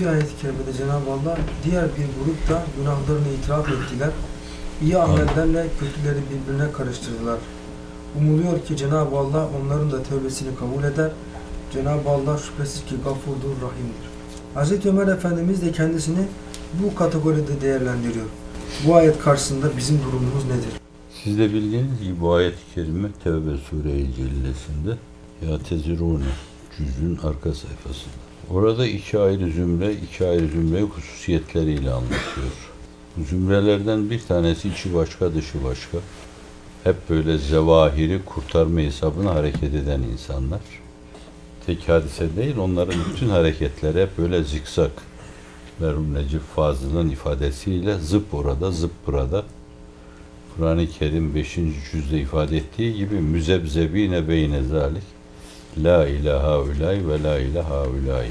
Bir ayet-i kerimede Cenab-ı Allah diğer bir grup da günahlarını itiraf ettiler. İyi amellerle kötüleri birbirine karıştırdılar. Umuluyor ki Cenab-ı Allah onların da tövbesini kabul eder. Cenab-ı Allah şüphesiz ki gafurdur, rahimdir. Hz. Ömer Efendimiz de kendisini bu kategoride değerlendiriyor. Bu ayet karşısında bizim durumumuz nedir? Siz de bildiğiniz gibi bu ayet-i kerime Tevbe Sure-i Cellesi'nde Ya Tezirune cüzün arka sayfasında. Orada iki ayrı zümre, iki ayrı zümre hususiyetleriyle anlatıyor. Zümrelerden bir tanesi içi başka, dışı başka. Hep böyle zevahiri kurtarma hesabına hareket eden insanlar. Tek hadise değil, onların bütün hareketleri hep böyle zikzak. Merhum Necip Fazıl'ın ifadesiyle zıp orada, zıp burada. Kur'an-ı Kerim 5. cüzde ifade ettiği gibi müzebzebine beyne zalik la ilaha ulay ve la ilaha ulay.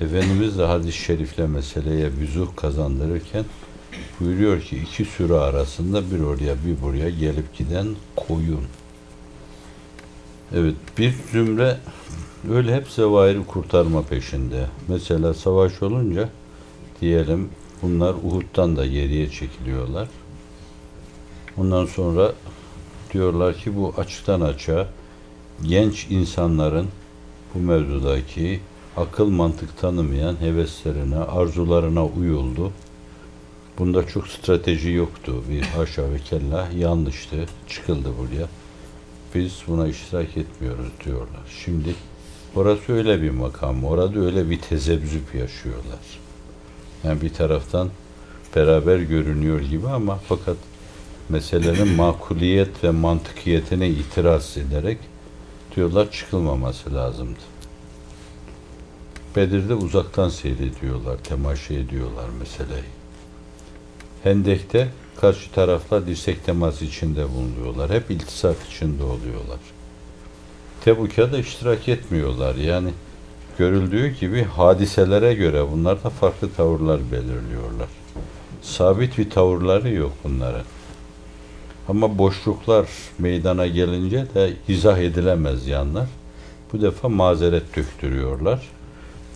Efendimiz de hadis-i şerifle meseleye büzuh kazandırırken buyuruyor ki iki sürü arasında bir oraya bir buraya gelip giden koyun. Evet bir zümre öyle hep zevahiri kurtarma peşinde. Mesela savaş olunca diyelim bunlar Uhud'dan da geriye çekiliyorlar. Ondan sonra diyorlar ki bu açıktan açığa genç insanların bu mevzudaki akıl mantık tanımayan heveslerine, arzularına uyuldu. Bunda çok strateji yoktu. Bir haşa ve kella yanlıştı. Çıkıldı buraya. Biz buna iştirak etmiyoruz diyorlar. Şimdi orası öyle bir makam. Orada öyle bir tezebzüp yaşıyorlar. Yani bir taraftan beraber görünüyor gibi ama fakat meselenin makuliyet ve mantıkiyetine itiraz ederek diyorlar çıkılmaması lazımdı. Bedir'de uzaktan seyrediyorlar, temaşa ediyorlar meseleyi. Hendek'te karşı taraflar dirsek teması içinde bulunuyorlar. Hep iltisak içinde oluyorlar. Tebuk'a da iştirak etmiyorlar. Yani görüldüğü gibi hadiselere göre bunlar da farklı tavırlar belirliyorlar. Sabit bir tavırları yok bunların. Ama boşluklar meydana gelince de izah edilemez yanlar. Bu defa mazeret döktürüyorlar.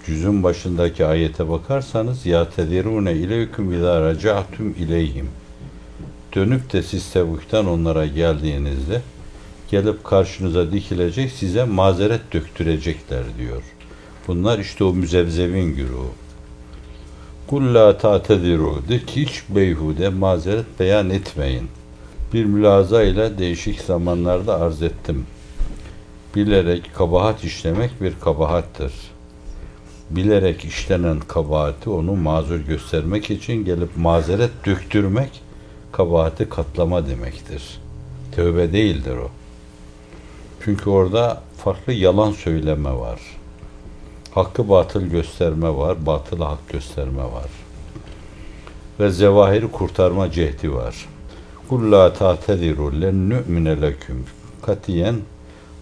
Cüzün başındaki ayete bakarsanız ya tedirune ileyküm izâ raca'tum ileyhim. Dönüp de siz tebuktan onlara geldiğinizde gelip karşınıza dikilecek size mazeret döktürecekler diyor. Bunlar işte o müzevzevin güruhu. Kul la ta'tediru de ki hiç beyhude mazeret beyan etmeyin. Bir mülaza ile değişik zamanlarda arz ettim. Bilerek kabahat işlemek bir kabahattır. Bilerek işlenen kabahati onu mazur göstermek için gelip mazeret döktürmek kabahati katlama demektir. Tövbe değildir o. Çünkü orada farklı yalan söyleme var. Hakkı batıl gösterme var, batılı hak gösterme var. Ve zevahiri kurtarma cehdi var. Kul la ta'tediru len nu'mine leküm. Katiyen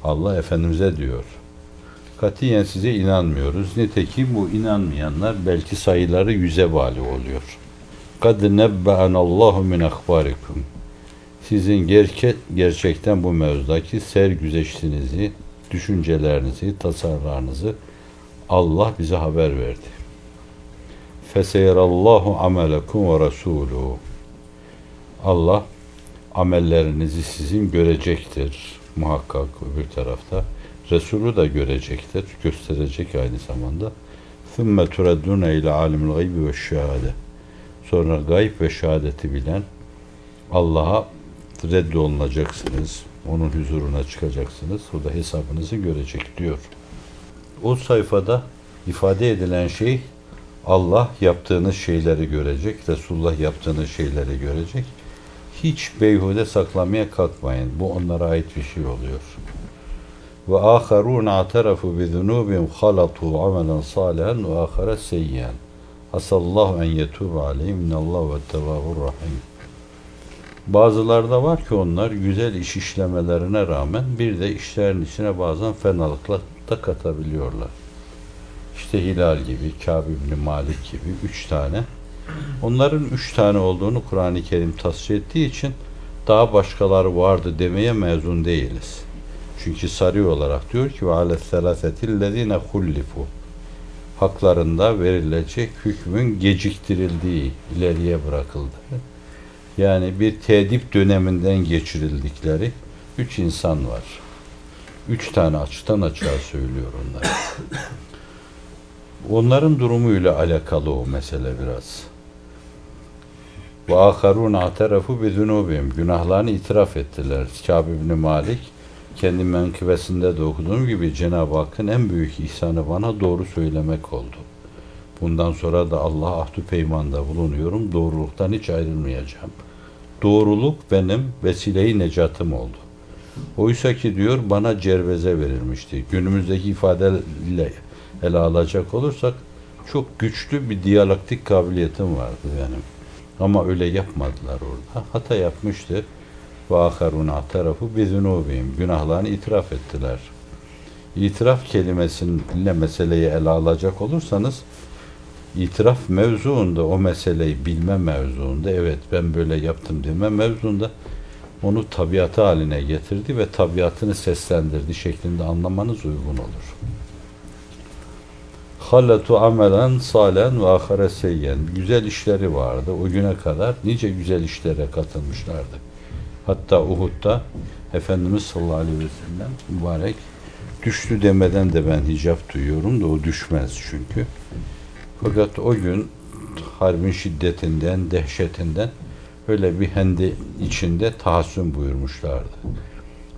Allah Efendimiz'e diyor. Katiyen size inanmıyoruz. Nitekim bu inanmayanlar belki sayıları yüze vali oluyor. Kad nebbe'an Allahu min akbarikum. Sizin gerçek, gerçekten bu mevzudaki sergüzeştinizi, düşüncelerinizi, tasarlarınızı Allah bize haber verdi. Feseyerallahu amelekum ve resuluhu. Allah amellerinizi sizin görecektir muhakkak öbür tarafta. Resulü da görecektir, gösterecek aynı zamanda. ثُمَّ تُرَدُّونَ اِلَى عَالِمِ الْغَيْبِ وَالشَّهَادَةِ Sonra gayb ve şehadeti bilen Allah'a reddolunacaksınız. Onun huzuruna çıkacaksınız. O da hesabınızı görecek diyor. O sayfada ifade edilen şey Allah yaptığınız şeyleri görecek, Resulullah yaptığınız şeyleri görecek. Hiç beyhude saklamaya kalkmayın. Bu onlara ait bir şey oluyor. Ve aharun atarafu bi zunubihim halatu amelen salihan ve ahara seyyan. Asallahu en yetubu aleyhim innallahu ve tevabur rahim. Bazılarda var ki onlar güzel iş işlemelerine rağmen bir de işlerin içine bazen fenalıkla da katabiliyorlar. İşte Hilal gibi, Kâb ibn Malik gibi üç tane. Onların üç tane olduğunu Kur'an-ı Kerim tasvir ettiği için daha başkaları vardı demeye mezun değiliz. Çünkü sarı olarak diyor ki ve ale selasetil lezine hullifu. haklarında verilecek hükmün geciktirildiği, ileriye bırakıldı. Yani bir tedip döneminden geçirildikleri üç insan var. Üç tane açıktan açığa söylüyor onlar. Onların durumuyla alakalı o mesele biraz. Ve aharun aterafu bi zunubihim. Günahlarını itiraf ettiler. Kâb ibn Malik kendi menkıbesinde de okuduğum gibi Cenab-ı Hakk'ın en büyük ihsanı bana doğru söylemek oldu. Bundan sonra da Allah ahdü peymanda bulunuyorum. Doğruluktan hiç ayrılmayacağım. Doğruluk benim vesile-i necatım oldu. Oysa ki diyor bana cerveze verilmişti. Günümüzdeki ifadeyle ele alacak olursak çok güçlü bir diyalektik kabiliyetim vardı benim. Ama öyle yapmadılar orada. Hata yapmıştı. Ve aharuna tarafı bizunubihim. Günahlarını itiraf ettiler. İtiraf kelimesiyle meseleyi ele alacak olursanız itiraf mevzuunda o meseleyi bilme mevzuunda evet ben böyle yaptım deme mevzuunda onu tabiatı haline getirdi ve tabiatını seslendirdi şeklinde anlamanız uygun olur. Hallatu amelen salen ve ahare seyyen. Güzel işleri vardı. O güne kadar nice güzel işlere katılmışlardı. Hatta Uhud'da Efendimiz sallallahu aleyhi ve sellem mübarek düştü demeden de ben hicap duyuyorum da o düşmez çünkü. Fakat o gün harbin şiddetinden, dehşetinden öyle bir hendi içinde tahassün buyurmuşlardı.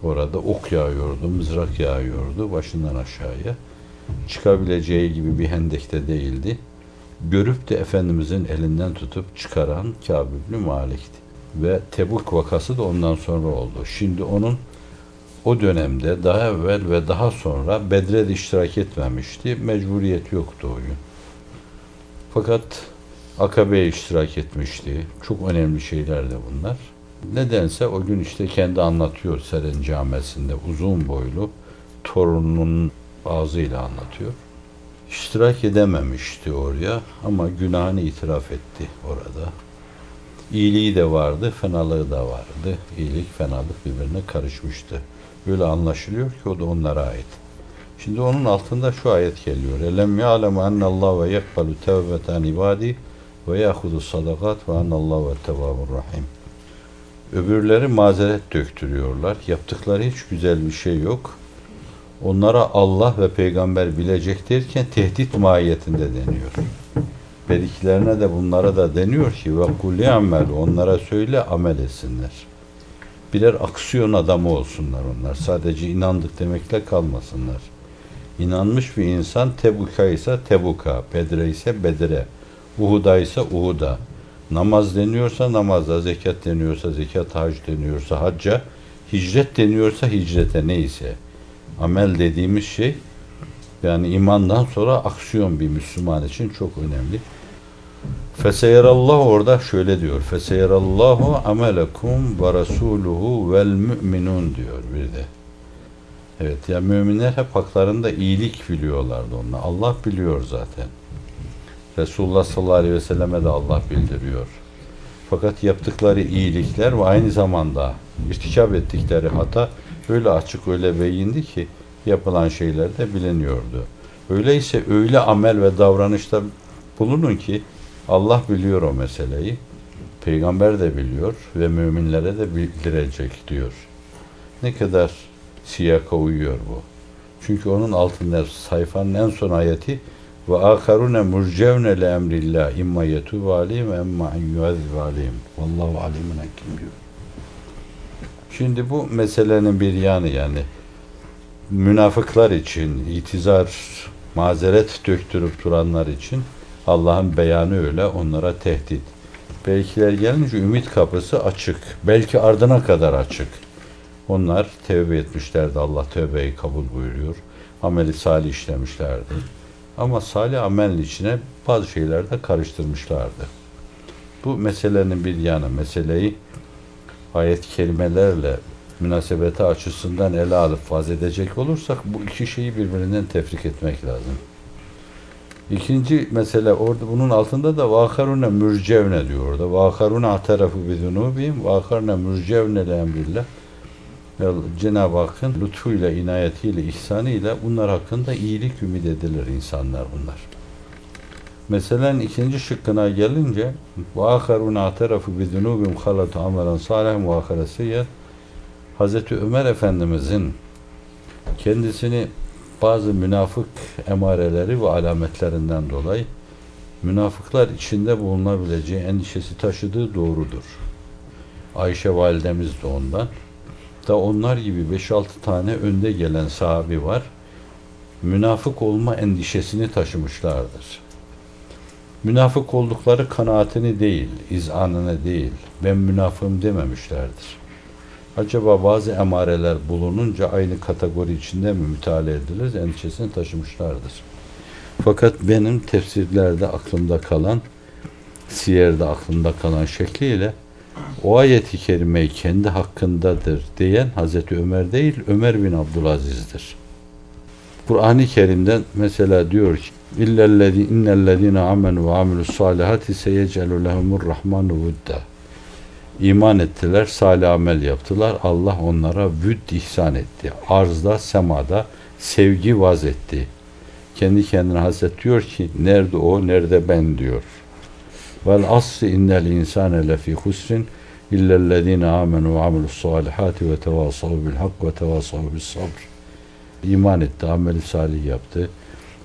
Orada ok yağıyordu, mızrak yağıyordu başından aşağıya. Çıkabileceği gibi bir hendekte değildi. Görüp de Efendimizin elinden tutup çıkaran Kâb ibn Malik'ti. Ve Tebuk vakası da ondan sonra oldu. Şimdi onun o dönemde daha evvel ve daha sonra Bedre'de iştirak etmemişti. Mecburiyet yoktu o gün. Fakat Akabe'ye iştirak etmişti. Çok önemli şeylerdi bunlar. Nedense o gün işte kendi anlatıyor Seren Camesi'nde uzun boylu torununun ağzıyla anlatıyor. İştirak edememişti oraya ama günahını itiraf etti orada. İyiliği de vardı, fenalığı da vardı. İyilik, fenalık birbirine karışmıştı. Böyle anlaşılıyor ki o da onlara ait. Şimdi onun altında şu ayet geliyor. Elem ya'lemu ennallahu ve yakbalu tevbeten ibadi ve yahudu sadakat ve ennallahu ve tevabur rahim. Öbürleri mazeret döktürüyorlar. Yaptıkları hiç güzel bir şey yok. Onlara Allah ve peygamber bilecek derken tehdit mahiyetinde deniyor. Beriklerine de bunlara da deniyor ki ve kulli amel onlara söyle amel etsinler. Birer aksiyon adamı olsunlar onlar. Sadece inandık demekle kalmasınlar. İnanmış bir insan Tebuk'a ise Tebuk'a, Bedre ise Bedre, Uhud'a ise Uhud'a. Namaz deniyorsa namazda, zekat deniyorsa zekat, hac deniyorsa hacca, hicret deniyorsa hicrete neyse. Amel dediğimiz şey yani imandan sonra aksiyon bir Müslüman için çok önemli. Feseyerallahu orada şöyle diyor. Feseyerallahu amelekum ve rasuluhu vel müminun diyor bir de. Evet ya müminler hep haklarında iyilik biliyorlardı onlar. Allah biliyor zaten. Resulullah sallallahu aleyhi ve selleme de Allah bildiriyor. Fakat yaptıkları iyilikler ve aynı zamanda irtikap ettikleri hata öyle açık öyle beyindi ki yapılan şeyler de biliniyordu. Öyleyse öyle amel ve davranışta bulunun ki Allah biliyor o meseleyi. Peygamber de biliyor ve müminlere de bildirecek diyor. Ne kadar siyaka uyuyor bu. Çünkü onun altında sayfanın en son ayeti ve akarune murcevne le emrillah imma yetubu aleyhim emma en yuazzibu aleyhim. Vallahu alimun hakim diyor. Şimdi bu meselenin bir yanı yani münafıklar için itizar, mazeret döktürüp duranlar için Allah'ın beyanı öyle onlara tehdit. Belkiler gelince ümit kapısı açık. Belki ardına kadar açık. Onlar tevbe etmişlerdi. Allah tövbeyi kabul buyuruyor. Ameli salih işlemişlerdi. Ama salih amelin içine bazı şeyler de karıştırmışlardı. Bu meselenin bir yanı. Meseleyi ayet kelimelerle münasebeti açısından ele alıp vaz edecek olursak bu iki şeyi birbirinden tefrik etmek lazım. İkinci mesele orada bunun altında da vakarune mürcevne diyor orada. Vakarune atarafu bizunubihim vakarune mürcevne le emrillah. Cenab-ı Hakk'ın lütfuyla, inayetiyle, ihsanıyla bunlar hakkında iyilik ümit edilir insanlar bunlar. Meselenin ikinci şıkkına gelince وَاَخَرُونَ اَعْتَرَفُ بِذُنُوبِمْ خَلَةُ عَمَلًا صَالَحًا وَاَخَرَ Hazreti Ömer Efendimizin kendisini bazı münafık emareleri ve alametlerinden dolayı münafıklar içinde bulunabileceği endişesi taşıdığı doğrudur. Ayşe validemiz de ondan. Da onlar gibi 5-6 tane önde gelen sahabi var. Münafık olma endişesini taşımışlardır. Münafık oldukları kanaatini değil, izanını değil, ben münafığım dememişlerdir. Acaba bazı emareler bulununca aynı kategori içinde mi müteala edilir endişesini taşımışlardır. Fakat benim tefsirlerde aklımda kalan, siyerde aklımda kalan şekliyle o ayeti kerimeyi kendi hakkındadır diyen Hazreti Ömer değil, Ömer bin Abdülaziz'dir. Kur'an-ı Kerim'den mesela diyor ki İllellezî innellezîne amenu ve amilus salihati seyecelu lehumur rahmanu vudda. İman ettiler, salih amel yaptılar. Allah onlara vüd ihsan etti. Arzda, semada sevgi vaz etti. Kendi kendine Hazret diyor ki nerede o, nerede ben diyor. Vel asri innel insane lefî husrin illellezîne amenu ve amilus salihati ve tevasav bil hak ve tevasav bis sabr. İman etti, ameli salih yaptı.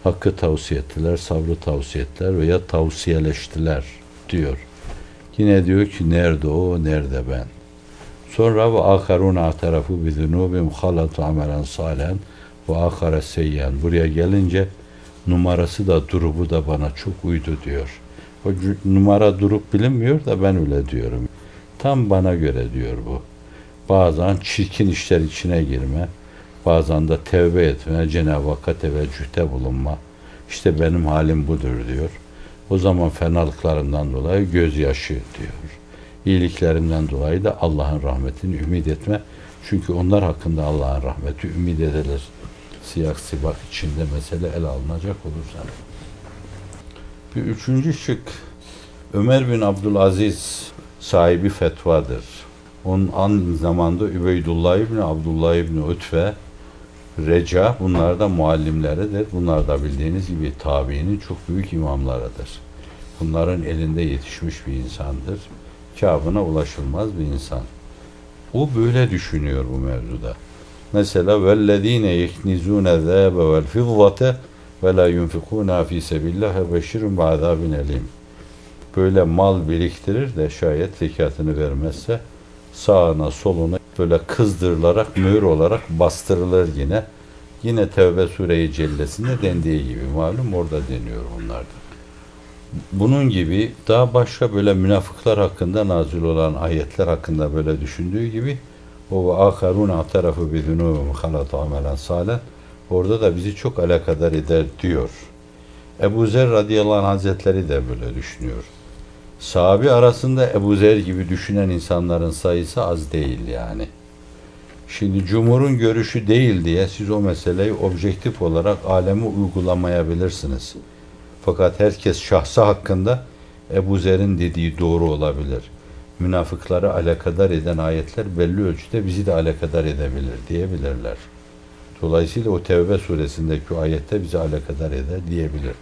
Hakkı tavsiye ettiler, sabrı tavsiye ettiler veya tavsiyeleştiler diyor. Yine diyor ki nerede o, nerede ben? Sonra ve akarun atarafu bi zunubim halatu amelen salen ve akara seyyen. Buraya gelince numarası da durubu da bana çok uydu diyor. O numara durup bilinmiyor da ben öyle diyorum. Tam bana göre diyor bu. Bazen çirkin işler içine girme, bazen de tevbe etme, Cenab-ı Hakk'a teveccühte bulunma. İşte benim halim budur diyor. O zaman fenalıklarından dolayı gözyaşı diyor. İyiliklerimden dolayı da Allah'ın rahmetini ümit etme. Çünkü onlar hakkında Allah'ın rahmeti ümit edilir. Siyak sibak içinde mesele ele alınacak olursa. Bir üçüncü şık Ömer bin Abdülaziz sahibi fetvadır. Onun an zamanda Übeydullah İbni Abdullah İbni Ütve Reca bunlar da muallimleridir. Bunlar da bildiğiniz gibi tabiinin çok büyük imamlarıdır. Bunların elinde yetişmiş bir insandır. Kâbına ulaşılmaz bir insan. O böyle düşünüyor bu mevzuda. Mesela zâbe vel fizzate ve la yunfikûnâ fî sebillâh beşirun ba'zâbin elim. Böyle mal biriktirir de şayet zekatını vermezse sağına soluna böyle kızdırılarak mühür olarak bastırılır yine. Yine Tevbe Sure-i Cellesi'nde dendiği gibi malum orada deniyor onlarda. Bunun gibi daha başka böyle münafıklar hakkında nazil olan ayetler hakkında böyle düşündüğü gibi o ve aharun atarafu bi zunubihim halatu amelen salih orada da bizi çok alakadar eder diyor. Ebu Zer radıyallahu anh hazretleri de böyle düşünüyor. Sahabi arasında Ebu Zer gibi düşünen insanların sayısı az değil yani. Şimdi cumhurun görüşü değil diye siz o meseleyi objektif olarak aleme uygulamayabilirsiniz. Fakat herkes şahsı hakkında Ebu Zer'in dediği doğru olabilir. Münafıkları alakadar eden ayetler belli ölçüde bizi de alakadar edebilir diyebilirler. Dolayısıyla o Tevbe suresindeki ayette bizi alakadar eder diyebilir.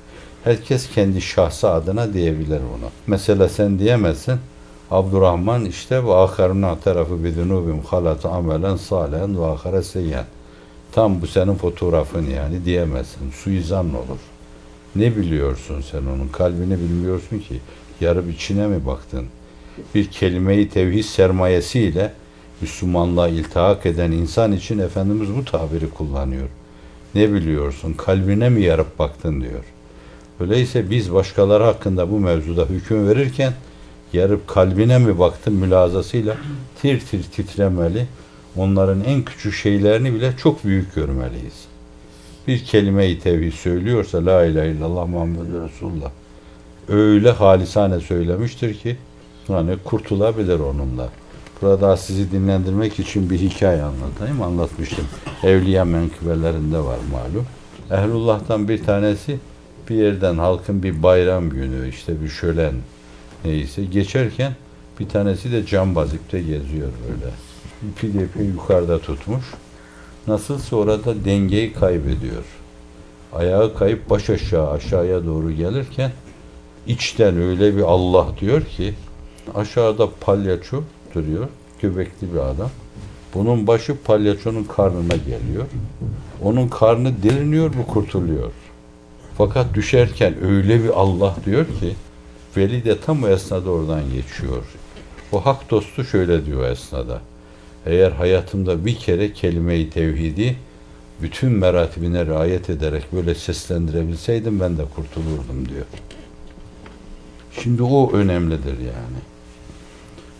Herkes kendi şahsı adına diyebilir bunu. Mesela sen diyemezsin. Abdurrahman işte ve aharuna tarafı bidunubim halatu amelen salen ve ahare seyyen. Tam bu senin fotoğrafın yani diyemezsin. Suizan olur. Ne biliyorsun sen onun? Kalbini bilmiyorsun ki. Yarıp içine mi baktın? Bir kelimeyi tevhid sermayesiyle Müslümanlığa iltihak eden insan için Efendimiz bu tabiri kullanıyor. Ne biliyorsun? Kalbine mi yarıp baktın diyor. Öyleyse biz başkaları hakkında bu mevzuda hüküm verirken yarıp kalbine mi baktın mülazasıyla tir tir titremeli. Onların en küçük şeylerini bile çok büyük görmeliyiz. Bir kelime-i tevhid söylüyorsa La ilahe illallah Muhammed Resulullah öyle halisane söylemiştir ki yani kurtulabilir onunla. Burada sizi dinlendirmek için bir hikaye anlatayım. Anlatmıştım. Evliya menkıbelerinde var malum. Ehlullah'tan bir tanesi bir yerden halkın bir bayram günü işte bir şölen neyse geçerken bir tanesi de cambaz ipte geziyor böyle. İpi de ipi yukarıda tutmuş. Nasılsa orada dengeyi kaybediyor. Ayağı kayıp baş aşağı aşağıya doğru gelirken içten öyle bir Allah diyor ki aşağıda palyaço duruyor. Göbekli bir adam. Bunun başı palyaçonun karnına geliyor. Onun karnı deliniyor, bu kurtuluyor. Fakat düşerken öyle bir Allah diyor ki Veli de tam o esnada oradan geçiyor. O hak dostu şöyle diyor esnada. Eğer hayatımda bir kere kelime-i tevhidi bütün meratibine riayet ederek böyle seslendirebilseydim ben de kurtulurdum diyor. Şimdi o önemlidir yani.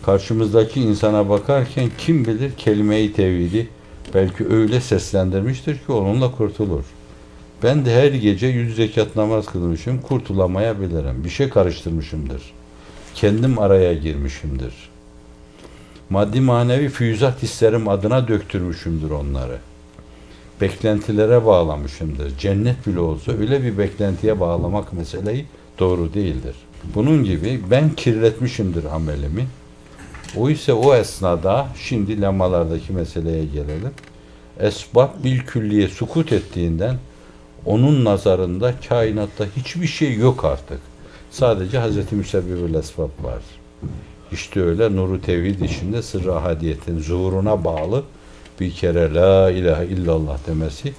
Karşımızdaki insana bakarken kim bilir kelime-i tevhidi belki öyle seslendirmiştir ki onunla kurtulur. Ben de her gece yüz zekat namaz kılmışım, kurtulamayabilirim. Bir şey karıştırmışımdır. Kendim araya girmişimdir. Maddi manevi füyüzat hislerim adına döktürmüşümdür onları. Beklentilere bağlamışımdır. Cennet bile olsa öyle bir beklentiye bağlamak meseleyi doğru değildir. Bunun gibi ben kirletmişimdir amelimi. O ise o esnada şimdi lemalardaki meseleye gelelim. Esbab bil külliye sukut ettiğinden onun nazarında kainatta hiçbir şey yok artık. Sadece Hz. Müsebbibül Esbab var. İşte öyle nuru tevhid içinde sırrı ahadiyetin zuhuruna bağlı bir kere la ilahe illallah demesi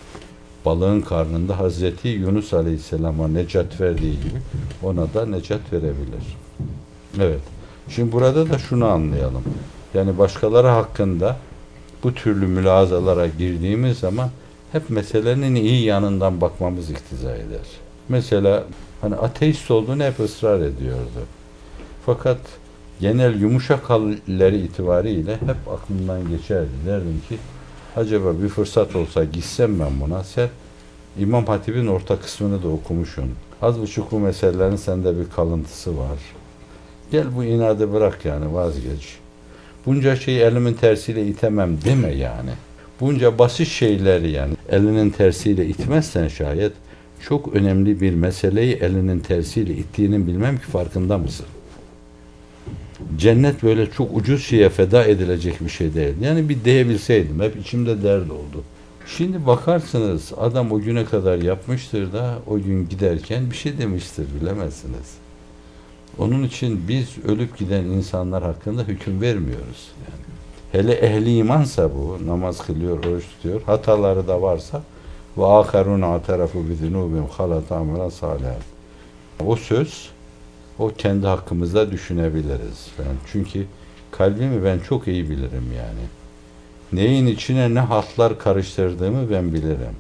balığın karnında Hazreti Yunus Aleyhisselam'a necat verdiği gibi ona da necat verebilir. Evet. Şimdi burada da şunu anlayalım. Yani başkaları hakkında bu türlü mülazalara girdiğimiz zaman hep meselenin iyi yanından bakmamız iktiza eder. Mesela hani ateist olduğunu hep ısrar ediyordu. Fakat genel yumuşak halleri itibariyle hep aklımdan geçerdi. Derdim ki acaba bir fırsat olsa gitsem ben buna sen İmam Hatip'in orta kısmını da okumuşsun. Az buçuk bu meselelerin sende bir kalıntısı var. Gel bu inadı bırak yani vazgeç. Bunca şeyi elimin tersiyle itemem deme yani. Bunca basit şeyleri yani elinin tersiyle itmezsen şayet çok önemli bir meseleyi elinin tersiyle ittiğinin bilmem ki farkında mısın? Cennet böyle çok ucuz şeye feda edilecek bir şey değil. Yani bir diyebilseydim. Hep içimde dert oldu. Şimdi bakarsınız adam o güne kadar yapmıştır da o gün giderken bir şey demiştir bilemezsiniz. Onun için biz ölüp giden insanlar hakkında hüküm vermiyoruz. Yani. Hele ehli imansa bu, namaz kılıyor, oruç tutuyor, hataları da varsa ve akarun atarafu bi zunubim halat amelen salih. O söz o kendi hakkımızda düşünebiliriz. Yani çünkü kalbimi ben çok iyi bilirim yani. Neyin içine ne hatlar karıştırdığımı ben bilirim.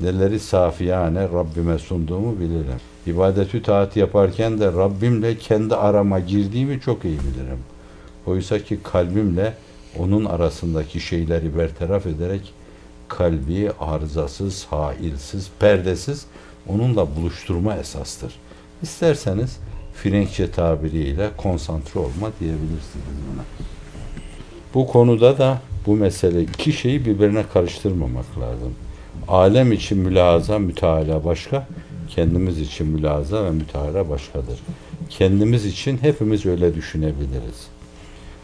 Neleri safiyane Rabbime sunduğumu bilirim. İbadetü taat yaparken de Rabbimle kendi arama girdiğimi çok iyi bilirim. Oysa ki kalbimle onun arasındaki şeyleri bertaraf ederek kalbi arızasız, hailsiz, perdesiz onunla buluşturma esastır. İsterseniz Frenkçe tabiriyle konsantre olma diyebilirsiniz buna. Bu konuda da bu mesele iki şeyi birbirine karıştırmamak lazım. Alem için mülahaza, müteala başka, kendimiz için mülahaza ve müteala başkadır. Kendimiz için hepimiz öyle düşünebiliriz.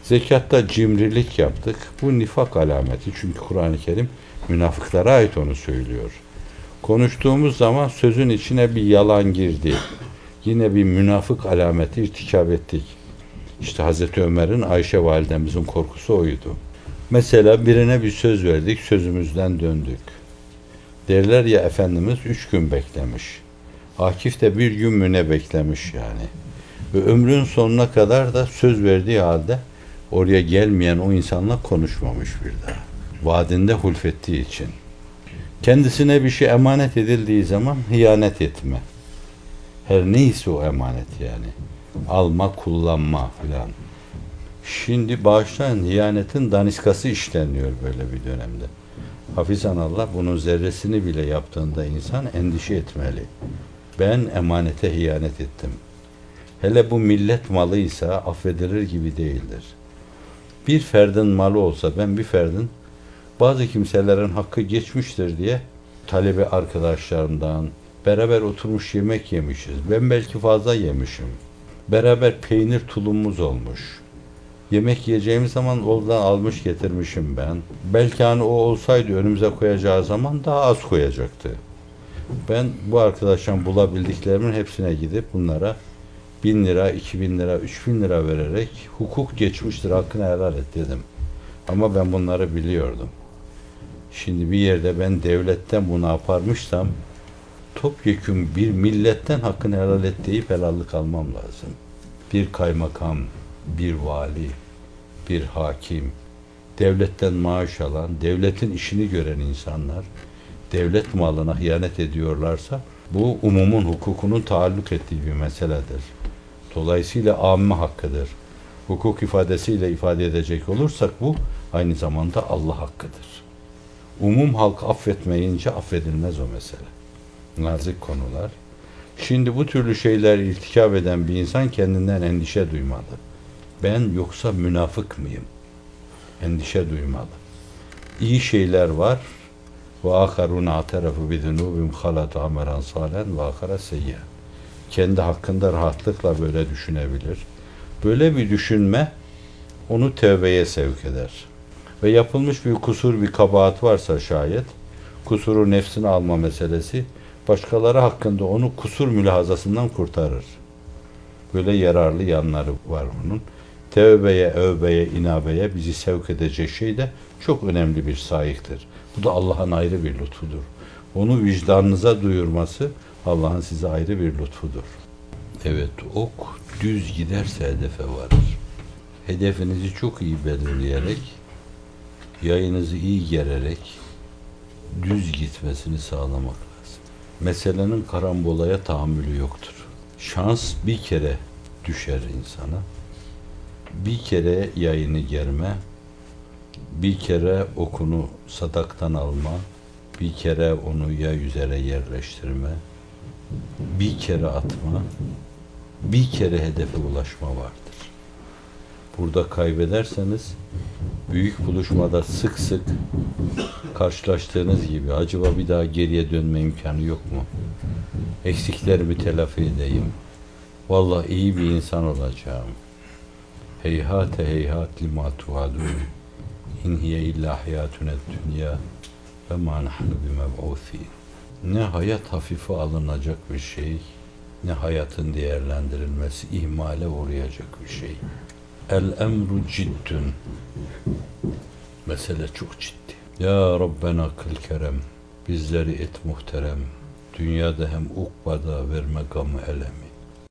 Zekatta cimrilik yaptık. Bu nifak alameti. Çünkü Kur'an-ı Kerim münafıklara ait onu söylüyor. Konuştuğumuz zaman sözün içine bir yalan girdi. Yine bir münafık alameti irtikap ettik. İşte Hazreti Ömer'in Ayşe validemizin korkusu oydu. Mesela birine bir söz verdik, sözümüzden döndük. Derler ya Efendimiz üç gün beklemiş. Akif de bir gün müne beklemiş yani. Ve ömrün sonuna kadar da söz verdiği halde oraya gelmeyen o insanla konuşmamış bir daha. Vaadinde hulfettiği için. Kendisine bir şey emanet edildiği zaman hıyanet etme. Her neyse o emanet yani. Alma, kullanma filan. Şimdi bağışlayan hıyanetin daniskası işleniyor böyle bir dönemde. Hafizan Allah bunun zerresini bile yaptığında insan endişe etmeli. Ben emanete hıyanet ettim. Hele bu millet malıysa affedilir gibi değildir. Bir ferdin malı olsa ben bir ferdin bazı kimselerin hakkı geçmiştir diye talebe arkadaşlarımdan beraber oturmuş yemek yemişiz. Ben belki fazla yemişim. Beraber peynir tulumumuz olmuş. Yemek yiyeceğimiz zaman oradan almış getirmişim ben. Belki hani o olsaydı önümüze koyacağı zaman daha az koyacaktı. Ben bu arkadaştan bulabildiklerimin hepsine gidip bunlara bin lira, iki bin lira, üç bin lira vererek hukuk geçmiştir hakkını helal et dedim. Ama ben bunları biliyordum. Şimdi bir yerde ben devletten bunu yaparmışsam topyekun bir milletten hakkını helal et deyip helallik almam lazım. Bir kaymakam, bir vali, bir hakim, devletten maaş alan, devletin işini gören insanlar devlet malına hıyanet ediyorlarsa bu umumun hukukunun taalluk ettiği bir meseledir. Dolayısıyla amme hakkıdır. Hukuk ifadesiyle ifade edecek olursak bu aynı zamanda Allah hakkıdır. Umum halk affetmeyince affedilmez o mesele. Nazik konular. Şimdi bu türlü şeyler irtikap eden bir insan kendinden endişe duymalı. Ben yoksa münafık mıyım? Endişe duymalı. İyi şeyler var. Ve aharun aterafu bi zunubim halatu amelen salen ve ahara seyya. Kendi hakkında rahatlıkla böyle düşünebilir. Böyle bir düşünme onu tövbeye sevk eder. Ve yapılmış bir kusur, bir kabahat varsa şayet, kusuru nefsine alma meselesi, başkaları hakkında onu kusur mülahazasından kurtarır. Böyle yararlı yanları var onun. Tevbeye, övbeye, inabeye bizi sevk edecek şey de çok önemli bir sayıktır. Bu da Allah'ın ayrı bir lütfudur. Onu vicdanınıza duyurması Allah'ın size ayrı bir lütfudur. Evet, ok düz giderse hedefe varır. Hedefinizi çok iyi belirleyerek, yayınızı iyi gererek düz gitmesini sağlamak lazım. Meselenin karambolaya tahammülü yoktur. Şans bir kere düşer insana. Bir kere yayını germe, bir kere okunu sadaktan alma, bir kere onu ya üzere yerleştirme, bir kere atma, bir kere hedefe ulaşma vardır. Burada kaybederseniz büyük buluşmada sık sık karşılaştığınız gibi acaba bir daha geriye dönme imkanı yok mu? Eksiklerimi telafi edeyim. Vallahi iyi bir insan olacağım. Heyhate heyhat lima tuadun. İn hiye illa hayatüne dünya ve ma nahnu bimeb'uthîn. Ne hayat hafife alınacak bir şey, ne hayatın değerlendirilmesi ihmale uğrayacak bir şey. El emru ciddün. Mesele çok ciddi. Ya Rabbena kıl kerem. Bizleri et muhterem. Dünyada hem ukbada verme gamı elem.